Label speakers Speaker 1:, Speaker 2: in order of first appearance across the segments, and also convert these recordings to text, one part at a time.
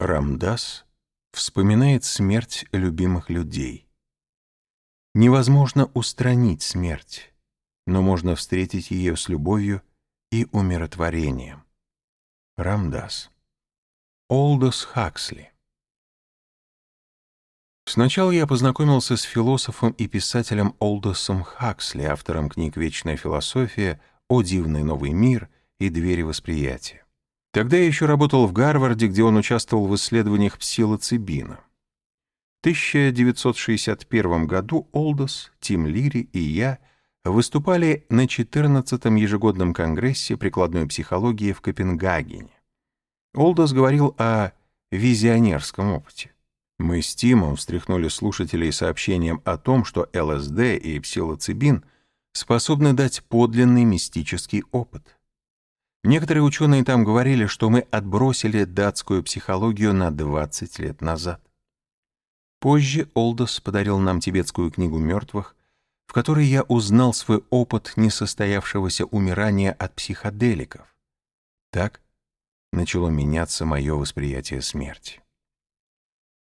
Speaker 1: Рамдас вспоминает смерть любимых людей. Невозможно устранить смерть, но можно встретить ее с любовью и умиротворением. Рамдас. Олдос Хаксли. Сначала я познакомился с философом и писателем Олдосом Хаксли, автором книг «Вечная философия», «О дивный новый мир» и «Двери восприятия». Тогда я еще работал в Гарварде, где он участвовал в исследованиях псилоцибина. В 1961 году Олдос, Тим Лири и я выступали на 14-м ежегодном конгрессе прикладной психологии в Копенгагене. Олдос говорил о визионерском опыте. Мы с Тимом встряхнули слушателей сообщением о том, что ЛСД и псилоцибин способны дать подлинный мистический опыт. Некоторые ученые там говорили, что мы отбросили датскую психологию на 20 лет назад. Позже Олдос подарил нам тибетскую книгу мертвых, в которой я узнал свой опыт несостоявшегося умирания от психоделиков. Так начало меняться мое восприятие смерти.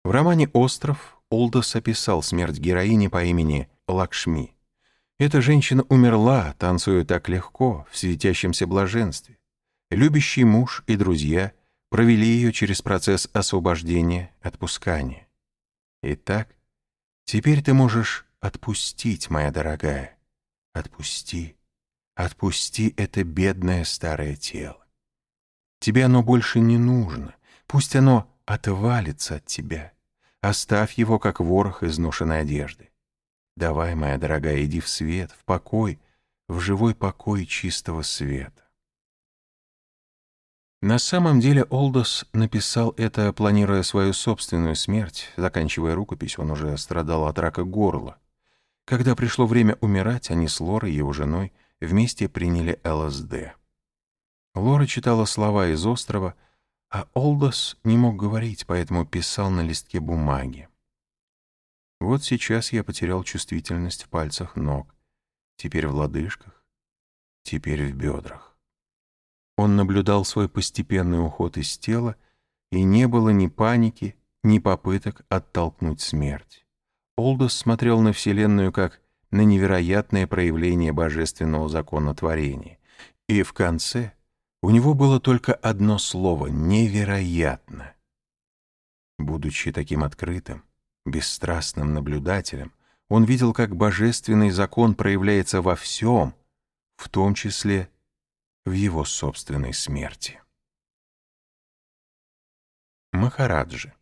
Speaker 1: В романе «Остров» Олдос описал смерть героини по имени Лакшми. Эта женщина умерла, танцуя так легко, в светящемся блаженстве. Любящий муж и друзья провели ее через процесс освобождения, отпускания. Итак, теперь ты можешь отпустить, моя дорогая. Отпусти, отпусти это бедное старое тело. Тебе оно больше не нужно, пусть оно отвалится от тебя. Оставь его, как ворох изношенной одежды. Давай, моя дорогая, иди в свет, в покой, в живой покой чистого света. На самом деле Олдос написал это, планируя свою собственную смерть. Заканчивая рукопись, он уже страдал от рака горла. Когда пришло время умирать, они с Лорой, его женой, вместе приняли ЛСД. Лора читала слова из острова, а Олдос не мог говорить, поэтому писал на листке бумаги. Вот сейчас я потерял чувствительность в пальцах ног, теперь в лодыжках, теперь в бедрах. Он наблюдал свой постепенный уход из тела, и не было ни паники, ни попыток оттолкнуть смерть. Олдос смотрел на Вселенную как на невероятное проявление божественного закона творения. И в конце у него было только одно слово — «невероятно». Будучи таким открытым, бесстрастным наблюдателем, он видел, как божественный закон проявляется во всем, в том числе в его собственной смерти. Махараджи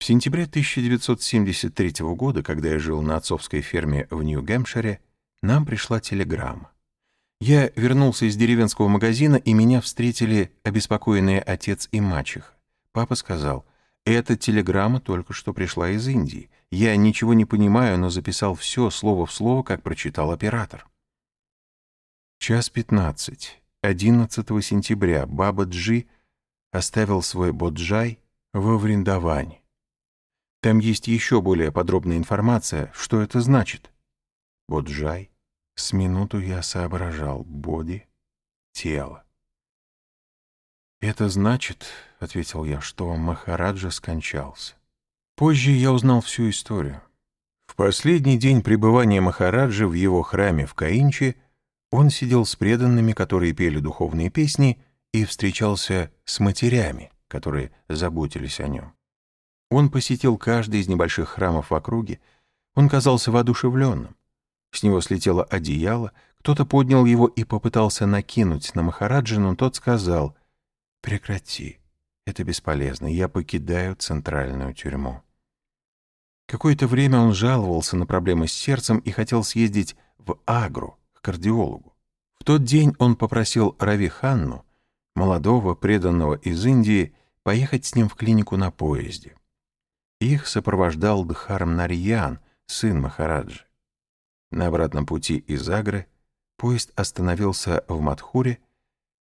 Speaker 1: В сентябре 1973 года, когда я жил на отцовской ферме в Нью-Гэмпшире, нам пришла телеграмма. Я вернулся из деревенского магазина, и меня встретили обеспокоенные отец и мачеха. Папа сказал, «Эта телеграмма только что пришла из Индии. Я ничего не понимаю, но записал все слово в слово, как прочитал оператор». Час пятнадцать. 11 сентября Баба Джи оставил свой боджай во Вриндаване. Там есть еще более подробная информация, что это значит. Боджай. С минуту я соображал. Боди. Тело. «Это значит, — ответил я, — что Махараджа скончался. Позже я узнал всю историю. В последний день пребывания Махараджи в его храме в Каинче — он сидел с преданными, которые пели духовные песни, и встречался с матерями, которые заботились о нем. Он посетил каждый из небольших храмов в округе. Он казался воодушевленным. С него слетело одеяло, кто-то поднял его и попытался накинуть на Махараджа, но тот сказал «Прекрати, это бесполезно, я покидаю центральную тюрьму». Какое-то время он жаловался на проблемы с сердцем и хотел съездить в Агру, кардиологу. В тот день он попросил Рави Ханну, молодого преданного из Индии, поехать с ним в клинику на поезде. Их сопровождал Дхарм Нарьян, сын Махараджи. На обратном пути из Агры поезд остановился в Мадхуре,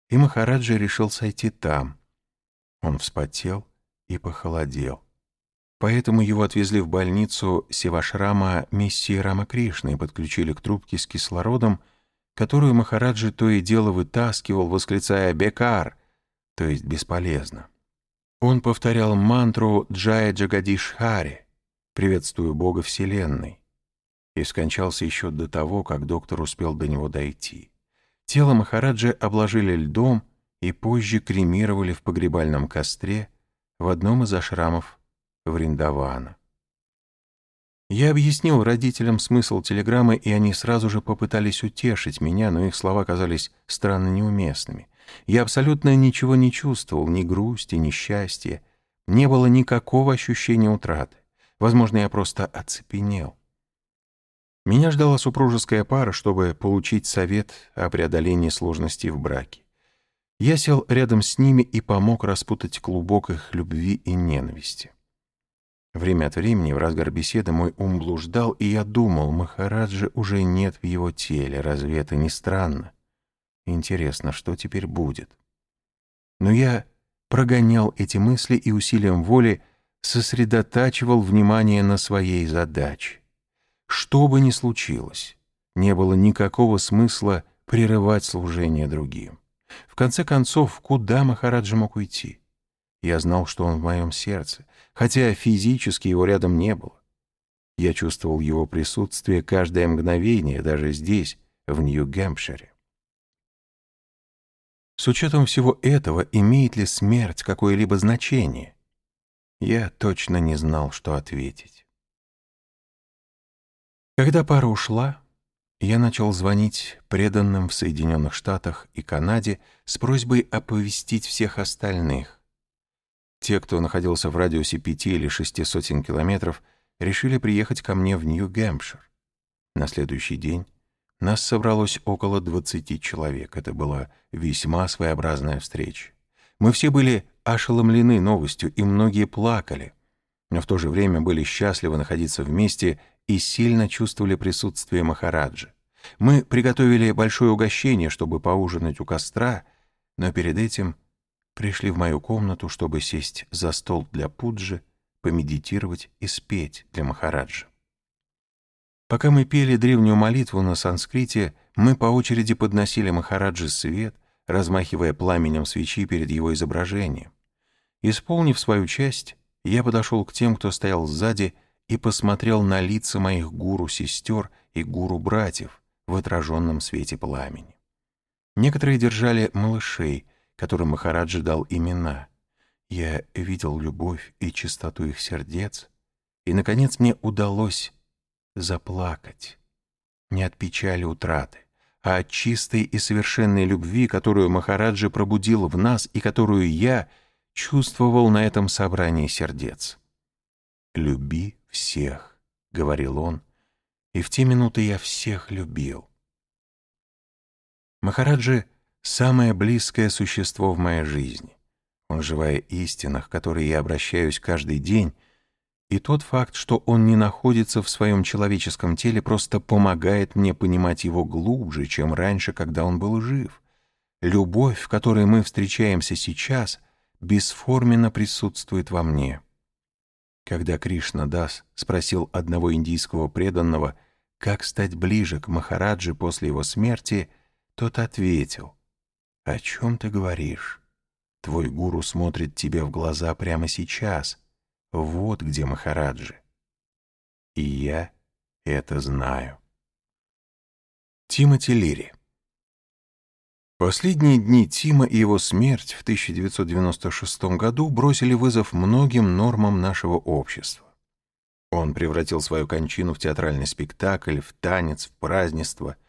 Speaker 1: и Махараджи решил сойти там. Он вспотел и похолодел. Поэтому его отвезли в больницу Севашрама миссии Рамакришны и подключили к трубке с кислородом, которую Махараджи то и дело вытаскивал, восклицая «Бекар», то есть «бесполезно». Он повторял мантру Джая Джагадиш Хари «Приветствую Бога Вселенной» и скончался еще до того, как доктор успел до него дойти. Тело Махараджи обложили льдом и позже кремировали в погребальном костре в одном из ашрамов Вриндавана. Я объяснил родителям смысл телеграммы, и они сразу же попытались утешить меня, но их слова казались странно неуместными. Я абсолютно ничего не чувствовал, ни грусти, ни счастья. Не было никакого ощущения утраты. Возможно, я просто оцепенел. Меня ждала супружеская пара, чтобы получить совет о преодолении сложностей в браке. Я сел рядом с ними и помог распутать клубок их любви и ненависти. Время от времени, в разгар беседы, мой ум блуждал, и я думал, Махараджа уже нет в его теле, разве это не странно? Интересно, что теперь будет? Но я прогонял эти мысли и усилием воли сосредотачивал внимание на своей задаче. Что бы ни случилось, не было никакого смысла прерывать служение другим. В конце концов, куда Махараджа мог уйти? Я знал, что он в моем сердце, хотя физически его рядом не было. Я чувствовал его присутствие каждое мгновение, даже здесь, в Нью-Гэмпшире. С учетом всего этого, имеет ли смерть какое-либо значение? Я точно не знал, что ответить. Когда пара ушла, я начал звонить преданным в Соединенных Штатах и Канаде с просьбой оповестить всех остальных, те, кто находился в радиусе пяти или шести сотен километров, решили приехать ко мне в Нью-Гэмпшир. На следующий день нас собралось около двадцати человек. Это была весьма своеобразная встреча. Мы все были ошеломлены новостью, и многие плакали, но в то же время были счастливы находиться вместе и сильно чувствовали присутствие Махараджа. Мы приготовили большое угощение, чтобы поужинать у костра, но перед этим пришли в мою комнату, чтобы сесть за стол для пуджи, помедитировать и спеть для Махараджа. Пока мы пели древнюю молитву на санскрите, мы по очереди подносили Махараджи свет, размахивая пламенем свечи перед его изображением. Исполнив свою часть, я подошел к тем, кто стоял сзади, и посмотрел на лица моих гуру-сестер и гуру-братьев в отраженном свете пламени. Некоторые держали малышей — которым Махараджа дал имена. Я видел любовь и чистоту их сердец, и, наконец, мне удалось заплакать. Не от печали утраты, а от чистой и совершенной любви, которую Махараджа пробудил в нас и которую я чувствовал на этом собрании сердец. «Люби всех», — говорил он, и в те минуты я всех любил. Махараджи — самое близкое существо в моей жизни. Он живая истина, к которой я обращаюсь каждый день, и тот факт, что он не находится в своем человеческом теле, просто помогает мне понимать его глубже, чем раньше, когда он был жив. Любовь, в которой мы встречаемся сейчас, бесформенно присутствует во мне. Когда Кришна Дас спросил одного индийского преданного, как стать ближе к Махараджи после его смерти, тот ответил, «О чем ты говоришь? Твой гуру смотрит тебе в глаза прямо сейчас. Вот где Махараджи. И я это знаю». Тимоти Лири Последние дни Тима и его смерть в 1996 году бросили вызов многим нормам нашего общества. Он превратил свою кончину в театральный спектакль, в танец, в празднество —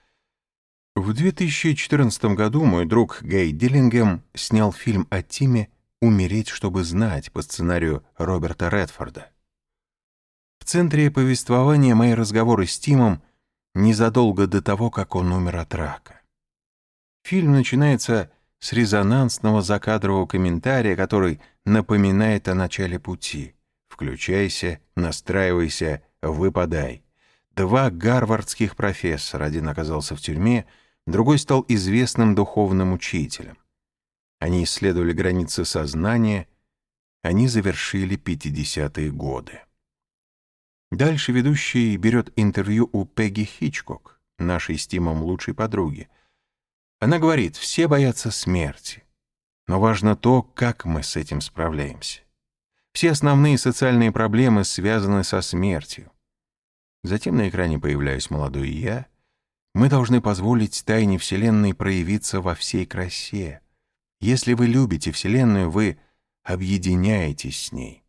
Speaker 1: в 2014 году мой друг Гей Диллингем снял фильм о Тиме «Умереть, чтобы знать» по сценарию Роберта Редфорда. В центре повествования мои разговоры с Тимом незадолго до того, как он умер от рака. Фильм начинается с резонансного закадрового комментария, который напоминает о начале пути. «Включайся, настраивайся, выпадай». Два гарвардских профессора, один оказался в тюрьме, другой стал известным духовным учителем. Они исследовали границы сознания, они завершили 50-е годы. Дальше ведущий берет интервью у Пегги Хичкок, нашей с Тимом лучшей подруги. Она говорит, все боятся смерти. но важно то, как мы с этим справляемся. Все основные социальные проблемы связаны со смертью. Затем на экране появляюсь молодой я. Мы должны позволить тайне Вселенной проявиться во всей красе. Если вы любите Вселенную, вы объединяетесь с ней.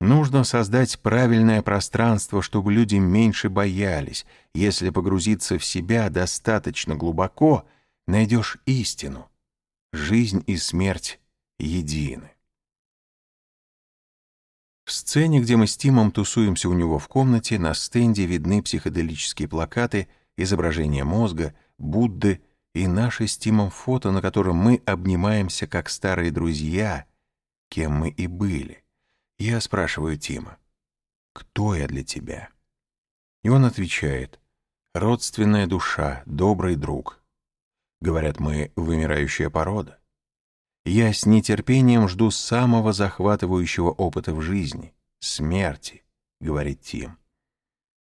Speaker 1: Нужно создать правильное пространство, чтобы люди меньше боялись. Если погрузиться в себя достаточно глубоко, найдешь истину. Жизнь и смерть едины. В сцене, где мы с Тимом тусуемся у него в комнате, на стенде видны психоделические плакаты, изображения мозга, Будды и наши с Тимом фото, на котором мы обнимаемся как старые друзья, кем мы и были. Я спрашиваю Тима, «Кто я для тебя?» И он отвечает, «Родственная душа, добрый друг». Говорят, мы вымирающая порода. Я с нетерпением жду самого захватывающего опыта в жизни — смерти, говорит Тим.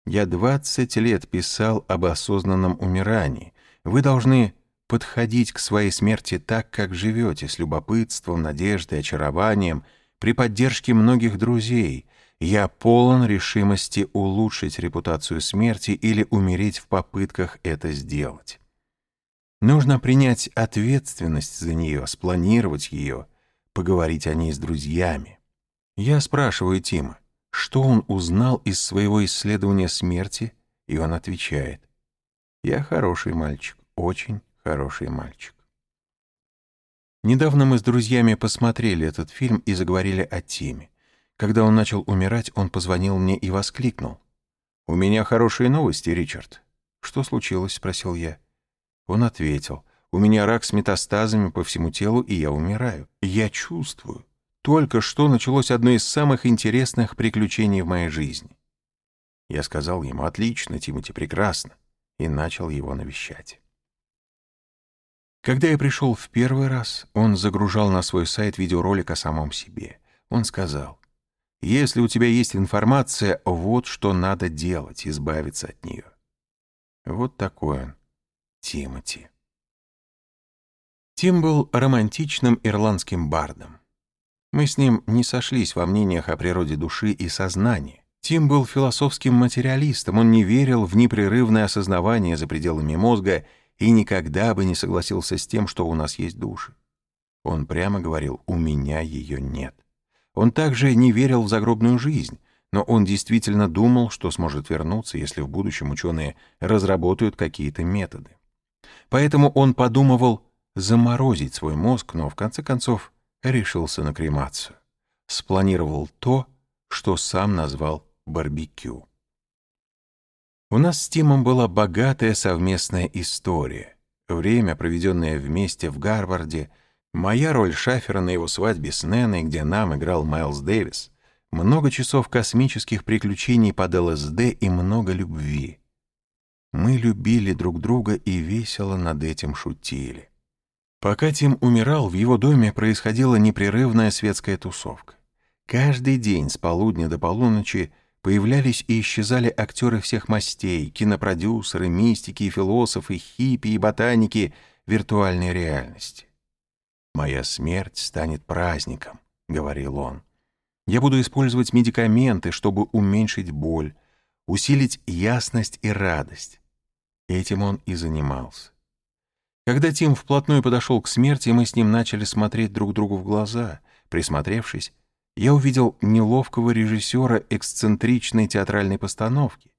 Speaker 1: Я 20 лет писал об осознанном умирании. Вы должны подходить к своей смерти так, как живете, с любопытством, надеждой, очарованием — при поддержке многих друзей я полон решимости улучшить репутацию смерти или умереть в попытках это сделать. Нужно принять ответственность за нее, спланировать ее, поговорить о ней с друзьями. Я спрашиваю Тима, что он узнал из своего исследования смерти, и он отвечает, «Я хороший мальчик, очень хороший мальчик». Недавно мы с друзьями посмотрели этот фильм и заговорили о Тиме. Когда он начал умирать, он позвонил мне и воскликнул. «У меня хорошие новости, Ричард». «Что случилось?» — спросил я. Он ответил. «У меня рак с метастазами по всему телу, и я умираю. Я чувствую. Только что началось одно из самых интересных приключений в моей жизни». Я сказал ему «Отлично, Тимати, прекрасно», и начал его навещать. Когда я пришел в первый раз, он загружал на свой сайт видеоролик о самом себе. Он сказал, «Если у тебя есть информация, вот что надо делать, избавиться от нее». Вот такой он, Тимоти. Тим был романтичным ирландским бардом. Мы с ним не сошлись во мнениях о природе души и сознания. Тим был философским материалистом, он не верил в непрерывное осознавание за пределами мозга и никогда бы не согласился с тем, что у нас есть души. Он прямо говорил «у меня ее нет». Он также не верил в загробную жизнь, но он действительно думал, что сможет вернуться, если в будущем ученые разработают какие-то методы. Поэтому он подумывал заморозить свой мозг, но в конце концов решился на кремацию. Спланировал то, что сам назвал барбекю. У нас с Тимом была богатая совместная история. Время, проведенное вместе в Гарварде, моя роль шафера на его свадьбе с Неной, где нам играл Майлз Дэвис, много часов космических приключений под ЛСД и много любви. Мы любили друг друга и весело над этим шутили. Пока Тим умирал, в его доме происходила непрерывная светская тусовка. Каждый день с полудня до полуночи Появлялись и исчезали актеры всех мастей, кинопродюсеры, мистики, философы, хиппи и ботаники виртуальной реальности. «Моя смерть станет праздником», — говорил он. «Я буду использовать медикаменты, чтобы уменьшить боль, усилить ясность и радость». Этим он и занимался. Когда Тим вплотную подошел к смерти, мы с ним начали смотреть друг другу в глаза. Присмотревшись, я увидел неловкого режиссера эксцентричной театральной постановки.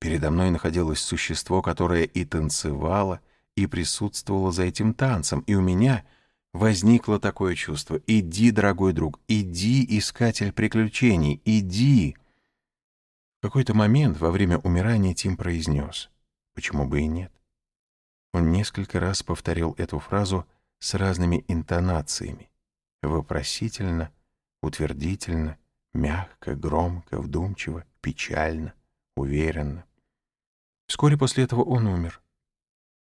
Speaker 1: Передо мной находилось существо, которое и танцевало, и присутствовало за этим танцем, и у меня возникло такое чувство. «Иди, дорогой друг, иди, искатель приключений, иди!» В какой-то момент во время умирания Тим произнес «Почему бы и нет?» Он несколько раз повторил эту фразу с разными интонациями, вопросительно, утвердительно, мягко, громко, вдумчиво, печально, уверенно. Вскоре после этого он умер.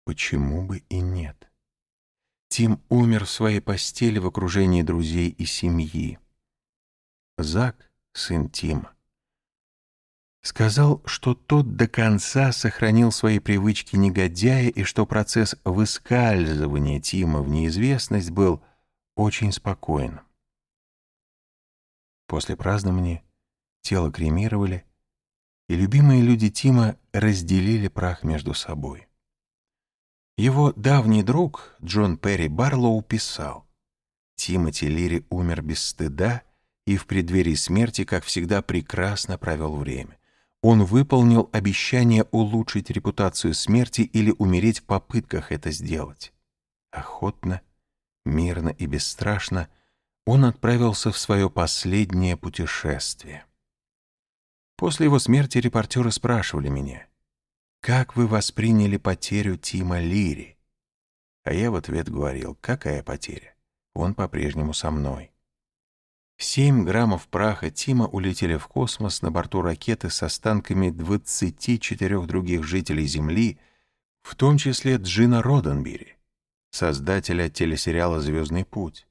Speaker 1: Почему бы и нет? Тим умер в своей постели в окружении друзей и семьи. Зак, сын Тима, сказал, что тот до конца сохранил свои привычки негодяя и что процесс выскальзывания Тима в неизвестность был очень спокойным. После празднования тело кремировали, и любимые люди Тима разделили прах между собой. Его давний друг Джон Перри Барлоу писал, «Тимоти Лири умер без стыда и в преддверии смерти, как всегда, прекрасно провел время. Он выполнил обещание улучшить репутацию смерти или умереть в попытках это сделать. Охотно, мирно и бесстрашно он отправился в свое последнее путешествие. После его смерти репортеры спрашивали меня, «Как вы восприняли потерю Тима Лири?» А я в ответ говорил, «Какая потеря? Он по-прежнему со мной». Семь граммов праха Тима улетели в космос на борту ракеты с останками 24 других жителей Земли, в том числе Джина Роденбери, создателя телесериала «Звездный путь»,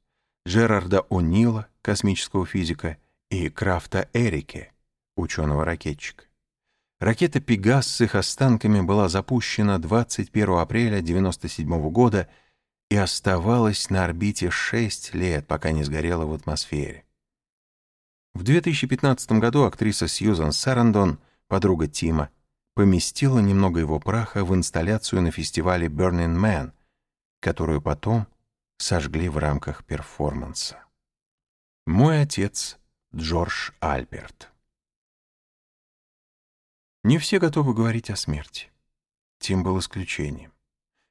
Speaker 1: Джерарда О'Нила, космического физика, и Крафта Эрике, ученого-ракетчика. Ракета «Пегас» с их останками была запущена 21 апреля 1997 года и оставалась на орбите 6 лет, пока не сгорела в атмосфере. В 2015 году актриса Сьюзан Сарандон, подруга Тима, поместила немного его праха в инсталляцию на фестивале Burning Man, которую потом сожгли в рамках перформанса. Мой отец Джордж Альберт не все готовы говорить о смерти. Тим был исключением.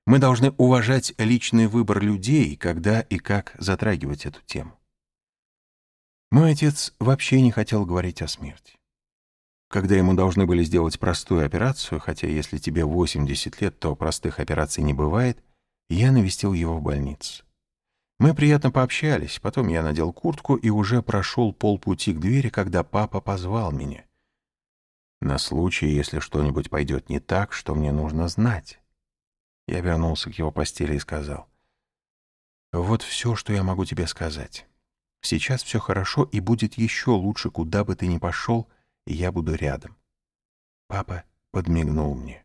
Speaker 1: Мы должны уважать личный выбор людей, когда и как затрагивать эту тему. Мой отец вообще не хотел говорить о смерти. Когда ему должны были сделать простую операцию, хотя если тебе 80 лет, то простых операций не бывает, я навестил его в больнице. Мы приятно пообщались, потом я надел куртку и уже прошел полпути к двери, когда папа позвал меня на случай, если что-нибудь пойдет не так, что мне нужно знать. Я вернулся к его постели и сказал, «Вот все, что я могу тебе сказать. Сейчас все хорошо и будет еще лучше, куда бы ты ни пошел, и я буду рядом». Папа подмигнул мне.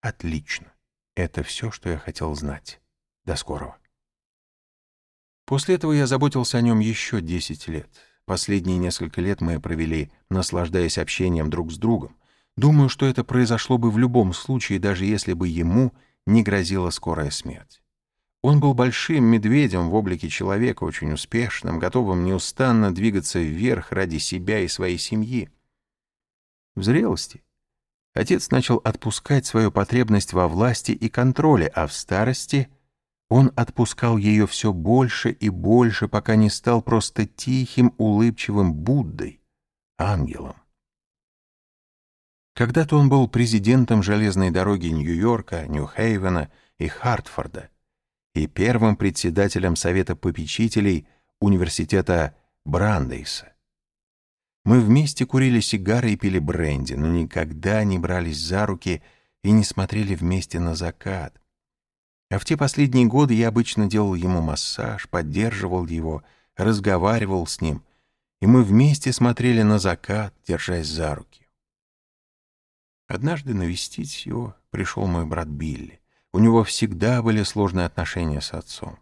Speaker 1: «Отлично. Это все, что я хотел знать. До скорого». После этого я заботился о нем еще десять лет. Последние несколько лет мы провели, наслаждаясь общением друг с другом. Думаю, что это произошло бы в любом случае, даже если бы ему не грозила скорая смерть. Он был большим медведем в облике человека, очень успешным, готовым неустанно двигаться вверх ради себя и своей семьи. В зрелости отец начал отпускать свою потребность во власти и контроле, а в старости он отпускал ее все больше и больше, пока не стал просто тихим, улыбчивым Буддой, ангелом. Когда-то он был президентом железной дороги Нью-Йорка, Нью-Хейвена и Хартфорда и первым председателем Совета попечителей университета Брандейса. Мы вместе курили сигары и пили бренди, но никогда не брались за руки и не смотрели вместе на закат, а в те последние годы я обычно делал ему массаж, поддерживал его, разговаривал с ним, и мы вместе смотрели на закат, держась за руки. Однажды навестить его пришел мой брат Билли. У него всегда были сложные отношения с отцом.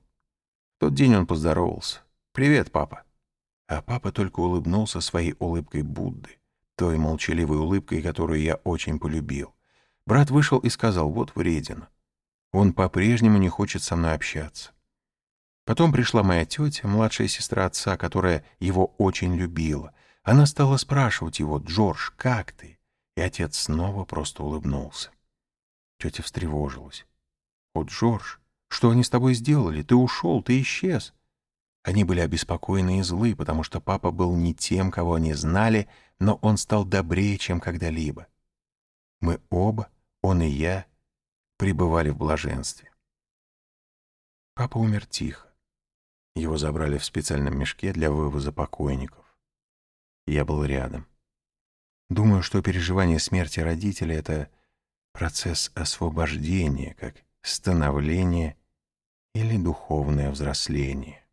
Speaker 1: В тот день он поздоровался. «Привет, папа». А папа только улыбнулся своей улыбкой Будды, той молчаливой улыбкой, которую я очень полюбил. Брат вышел и сказал, вот вредина. Он по-прежнему не хочет со мной общаться. Потом пришла моя тетя, младшая сестра отца, которая его очень любила. Она стала спрашивать его, «Джордж, как ты?» И отец снова просто улыбнулся. Тетя встревожилась. «О, Джордж, что они с тобой сделали? Ты ушел, ты исчез». Они были обеспокоены и злы, потому что папа был не тем, кого они знали, но он стал добрее, чем когда-либо. Мы оба, он и я, пребывали в блаженстве. Папа умер тихо. Его забрали в специальном мешке для вывоза покойников. Я был рядом. Думаю, что переживание смерти родителя — это процесс освобождения, как становление или духовное взросление.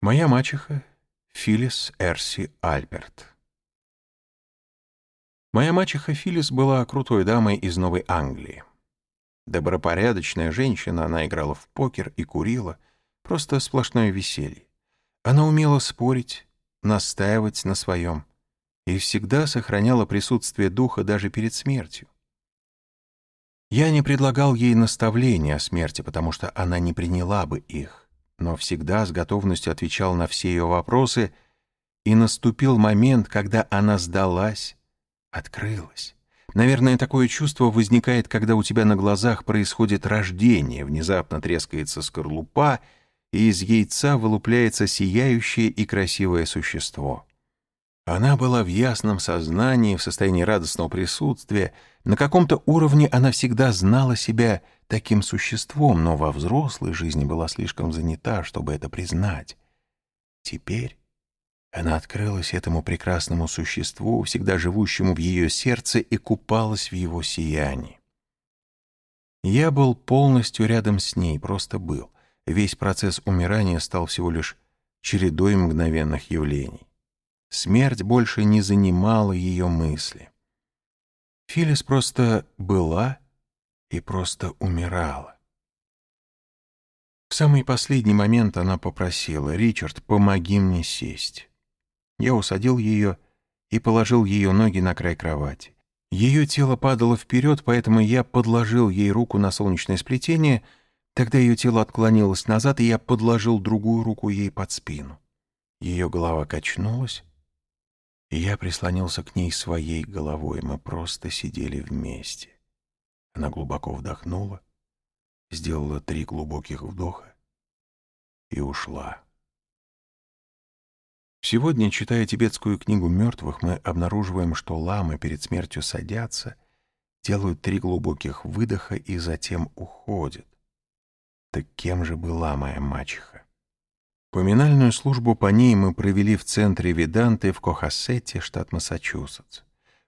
Speaker 1: Моя мачеха — Филис Эрси Альберт. Моя мачеха Филлис была крутой дамой из Новой Англии. Добропорядочная женщина, она играла в покер и курила. Просто сплошное веселье. Она умела спорить, настаивать на своем и всегда сохраняла присутствие духа даже перед смертью. Я не предлагал ей наставления о смерти, потому что она не приняла бы их, но всегда с готовностью отвечал на все ее вопросы, и наступил момент, когда она сдалась, открылась. Наверное, такое чувство возникает, когда у тебя на глазах происходит рождение, внезапно трескается скорлупа, и из яйца вылупляется сияющее и красивое существо. Она была в ясном сознании, в состоянии радостного присутствия. На каком-то уровне она всегда знала себя таким существом, но во взрослой жизни была слишком занята, чтобы это признать. Теперь она открылась этому прекрасному существу, всегда живущему в ее сердце, и купалась в его сиянии. Я был полностью рядом с ней, просто был. Весь процесс умирания стал всего лишь чередой мгновенных явлений. Смерть больше не занимала ее мысли. Филис просто была и просто умирала. В самый последний момент она попросила, «Ричард, помоги мне сесть». Я усадил ее и положил ее ноги на край кровати. Ее тело падало вперед, поэтому я подложил ей руку на солнечное сплетение, тогда ее тело отклонилось назад, и я подложил другую руку ей под спину. Ее голова качнулась, и я прислонился к ней своей головой, мы просто сидели вместе. Она глубоко вдохнула, сделала три глубоких вдоха и ушла. Сегодня, читая тибетскую книгу мертвых, мы обнаруживаем, что ламы перед смертью садятся, делают три глубоких выдоха и затем уходят. Так кем же была моя мачеха? Поминальную службу по ней мы провели в центре Виданты в Кохассете, штат Массачусетс.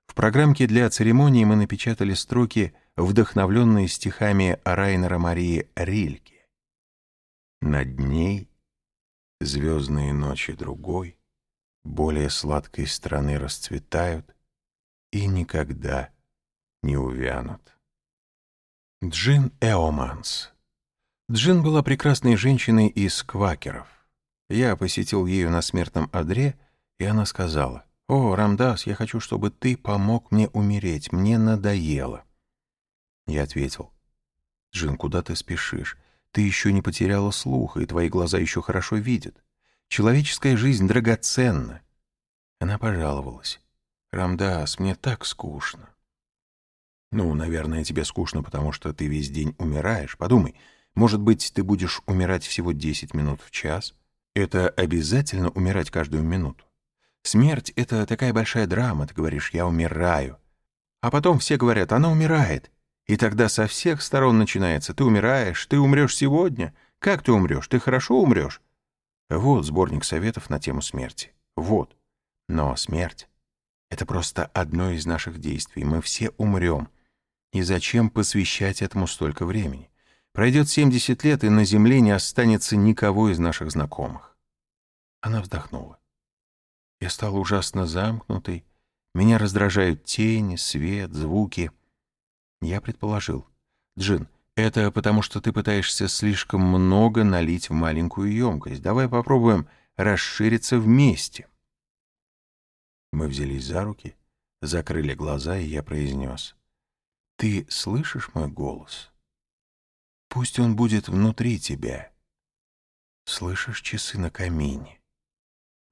Speaker 1: В программке для церемонии мы напечатали строки, вдохновленные стихами Райнера Марии Рильке. «Над ней звездные ночи другой, более сладкой страны расцветают и никогда не увянут. Джин Эоманс. Джин была прекрасной женщиной из квакеров. Я посетил ее на смертном одре, и она сказала, «О, Рамдас, я хочу, чтобы ты помог мне умереть, мне надоело». Я ответил, «Джин, куда ты спешишь? Ты еще не потеряла слуха, и твои глаза еще хорошо видят. Человеческая жизнь драгоценна. Она пожаловалась. «Рамдас, мне так скучно». «Ну, наверное, тебе скучно, потому что ты весь день умираешь. Подумай, может быть, ты будешь умирать всего 10 минут в час? Это обязательно умирать каждую минуту? Смерть — это такая большая драма, ты говоришь «я умираю». А потом все говорят «она умирает». И тогда со всех сторон начинается «ты умираешь, ты умрешь сегодня». Как ты умрешь? Ты хорошо умрешь? Вот сборник советов на тему смерти. Вот. Но смерть — это просто одно из наших действий. Мы все умрем. И зачем посвящать этому столько времени? Пройдет 70 лет, и на земле не останется никого из наших знакомых. Она вздохнула. Я стала ужасно замкнутой. Меня раздражают тени, свет, звуки. Я предположил. Джин, это потому, что ты пытаешься слишком много налить в маленькую емкость. Давай попробуем расшириться вместе. Мы взялись за руки, закрыли глаза, и я произнес. Ты слышишь мой голос? Пусть он будет внутри тебя. Слышишь часы на камине?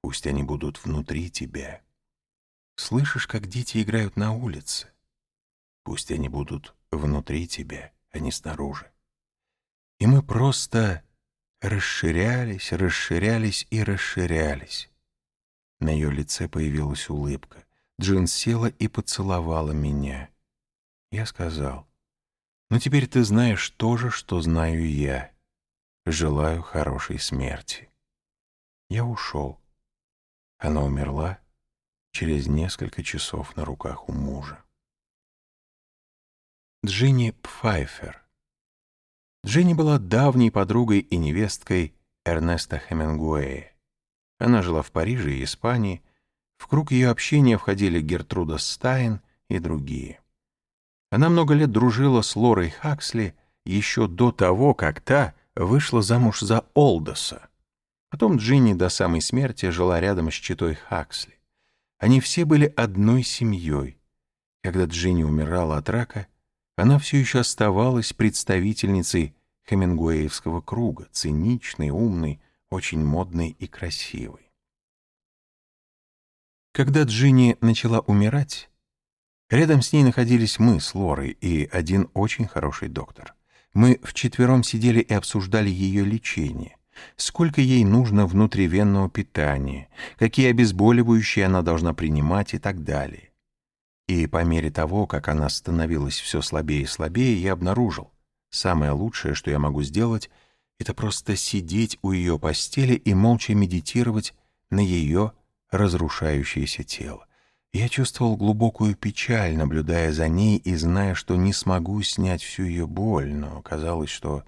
Speaker 1: Пусть они будут внутри тебя. Слышишь, как дети играют на улице? Пусть они будут внутри тебя а не снаружи. И мы просто расширялись, расширялись и расширялись. На ее лице появилась улыбка. Джин села и поцеловала меня. Я сказал, «Ну теперь ты знаешь то же, что знаю я. Желаю хорошей смерти». Я ушел. Она умерла через несколько часов на руках у мужа. Джинни Пфайфер. Джинни была давней подругой и невесткой Эрнеста Хемингуэя. Она жила в Париже и Испании. В круг ее общения входили Гертруда Стайн и другие. Она много лет дружила с Лорой Хаксли, еще до того, как та вышла замуж за Олдоса. Потом Джинни до самой смерти жила рядом с читой Хаксли. Они все были одной семьей. Когда Джинни умирала от рака, она все еще оставалась представительницей Хемингуэевского круга, циничной, умной, очень модной и красивой. Когда Джинни начала умирать, рядом с ней находились мы с Лорой и один очень хороший доктор. Мы вчетвером сидели и обсуждали ее лечение, сколько ей нужно внутривенного питания, какие обезболивающие она должна принимать и так далее. И по мере того, как она становилась все слабее и слабее, я обнаружил, самое лучшее, что я могу сделать, это просто сидеть у ее постели и молча медитировать на ее разрушающееся тело. Я чувствовал глубокую печаль, наблюдая за ней и зная, что не смогу снять всю ее боль, но казалось, что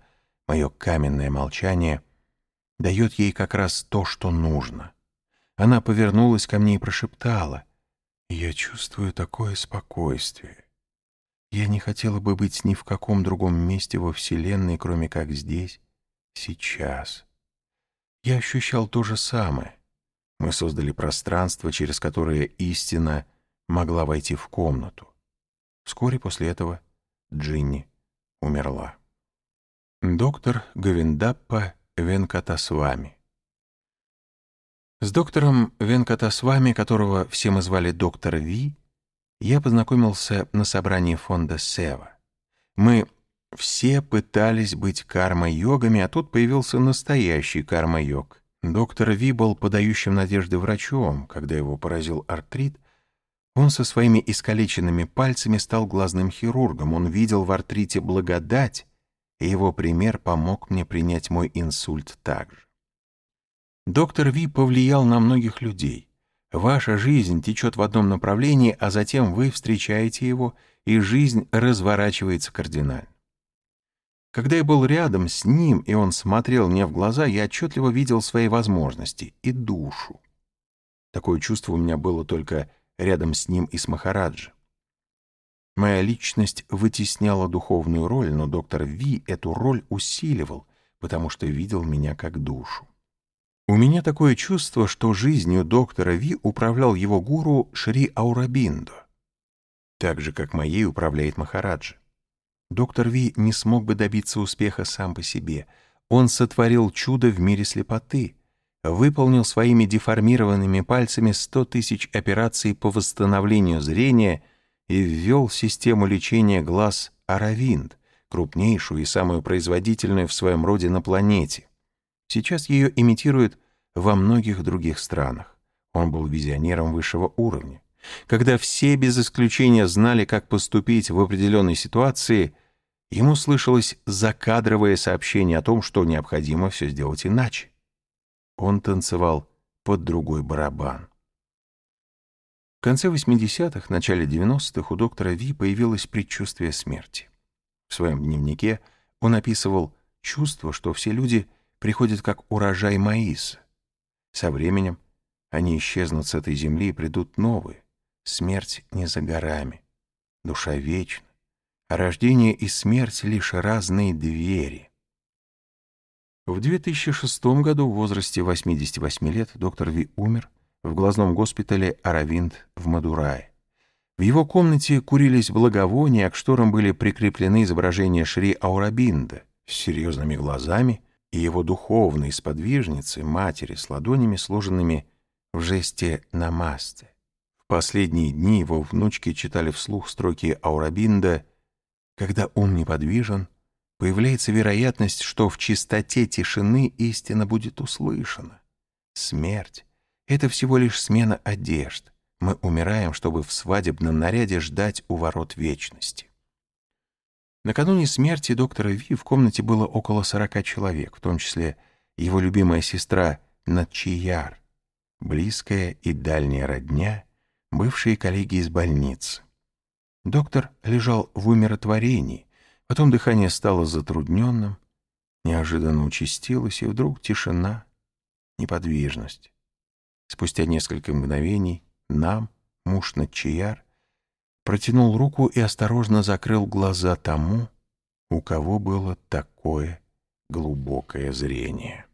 Speaker 1: мое каменное молчание дает ей как раз то, что нужно. Она повернулась ко мне и прошептала, «Я чувствую такое спокойствие. Я не хотела бы быть ни в каком другом месте во Вселенной, кроме как здесь, сейчас. Я ощущал то же самое». Мы создали пространство, через которое истина могла войти в комнату. Вскоре после этого Джинни умерла. Доктор Говиндаппа Венкатасвами С доктором Венкатасвами, которого все мы звали доктор Ви, я познакомился на собрании фонда Сева. Мы все пытались быть карма-йогами, а тут появился настоящий карма-йог — Доктор Ви был подающим надежды врачом. Когда его поразил артрит, он со своими искалеченными пальцами стал глазным хирургом. Он видел в артрите благодать, и его пример помог мне принять мой инсульт также. Доктор Ви повлиял на многих людей. Ваша жизнь течет в одном направлении, а затем вы встречаете его, и жизнь разворачивается кардинально. Когда я был рядом с ним, и он смотрел мне в глаза, я отчетливо видел свои возможности и душу. Такое чувство у меня было только рядом с ним и с Махараджи. Моя личность вытесняла духовную роль, но доктор Ви эту роль усиливал, потому что видел меня как душу. У меня такое чувство, что жизнью доктора Ви управлял его гуру Шри Аурабиндо, так же, как моей управляет Махараджи. Доктор Ви не смог бы добиться успеха сам по себе. Он сотворил чудо в мире слепоты, выполнил своими деформированными пальцами 100 тысяч операций по восстановлению зрения и ввел систему лечения глаз Аравинд, крупнейшую и самую производительную в своем роде на планете. Сейчас ее имитируют во многих других странах. Он был визионером высшего уровня. Когда все без исключения знали, как поступить в определенной ситуации, ему слышалось закадровое сообщение о том, что необходимо все сделать иначе. Он танцевал под другой барабан. В конце 80-х, начале 90-х у доктора Ви появилось предчувствие смерти. В своем дневнике он описывал чувство, что все люди приходят как урожай маиса. Со временем они исчезнут с этой земли и придут новые. Смерть не за горами, душа вечна, рождение и смерть — лишь разные двери. В 2006 году в возрасте 88 лет доктор Ви умер в глазном госпитале Аравинд в Мадурае. В его комнате курились благовония, а к шторам были прикреплены изображения Шри Аурабинда с серьезными глазами и его духовной сподвижницы, матери с ладонями, сложенными в жесте «намасте». В последние дни его внучки читали вслух строки Аурабинда «Когда ум неподвижен, появляется вероятность, что в чистоте тишины истина будет услышана. Смерть — это всего лишь смена одежд. Мы умираем, чтобы в свадебном наряде ждать у ворот вечности». Накануне смерти доктора Ви в комнате было около сорока человек, в том числе его любимая сестра Натчияр, близкая и дальняя родня — бывшие коллеги из больницы. Доктор лежал в умиротворении, потом дыхание стало затрудненным, неожиданно участилось, и вдруг тишина, неподвижность. Спустя несколько мгновений нам, муж Натчияр, протянул руку и осторожно закрыл глаза тому, у кого было такое глубокое зрение.